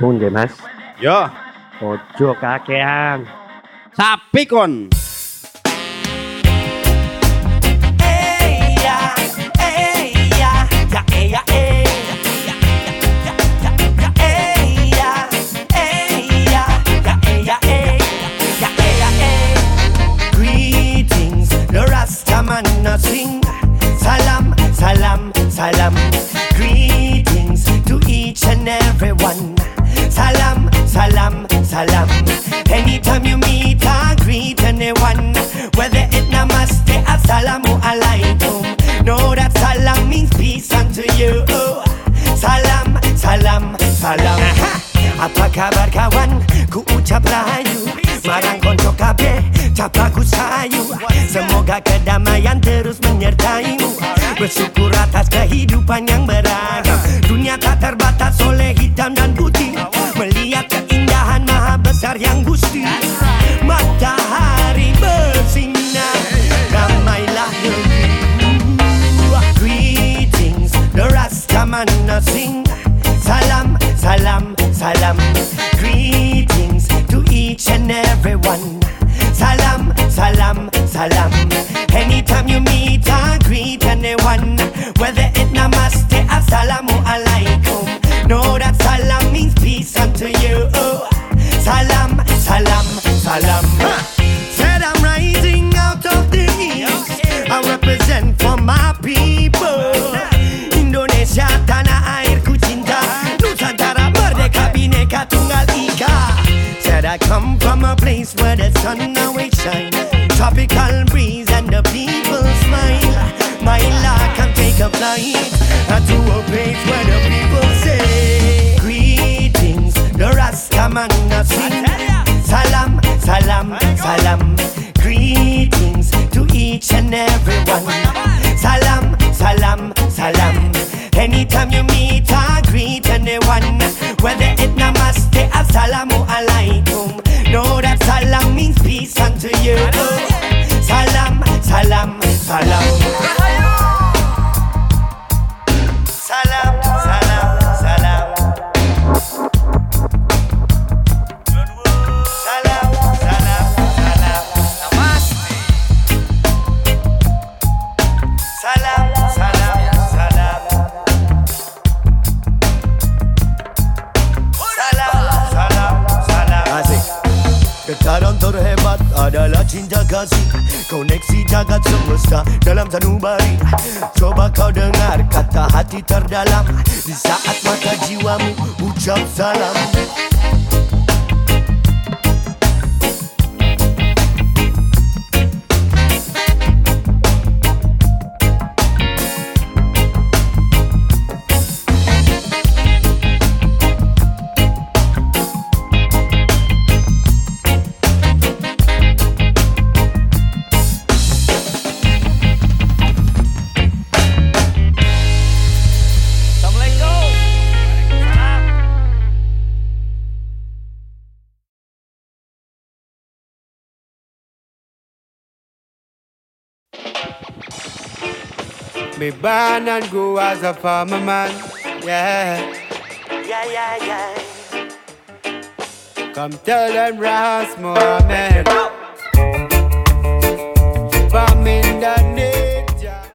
Bunde mas. Ya. Ojo kakean. Sapi. Sapi kon. Salam. Anytime you meet or greet anyone, whether it namaste, assalamu alaikum. Know that salam means peace unto you. Salam, salam, salam. Apa kabar kawan? Ku ucap rahayu Marang konco kabeh Capaku sayu Semoga kedamaian terus menyertaimu Bersyukur atas kehidupan yang beragam Dunia tak terbatas Rastaman a sing. Salam, salam, salam. Greetings to each and every one. Salam, salam, salam. Anytime you meet or greet anyone, whether I come from a place where the sun always shine Tropical breeze and the people smile. My luck can take a flight. Uh, To a place where the people say Greetings, the Rastaman a sing. Salam, salam, salam. Greetings to each and every one. Salam, salam, salam. Anytime you meet I greet anyone. Whether it namaste, assalamu alaikum adalah cinta kasih Koneksi jagat semesta dalam sanubari. Coba kau dengar kata hati terdalam. Di saat mata jiwamu ucap salam Me born and grew as a farmer man, yeah. Yeah, yeah, yeah Come tell them Ras Muhamad.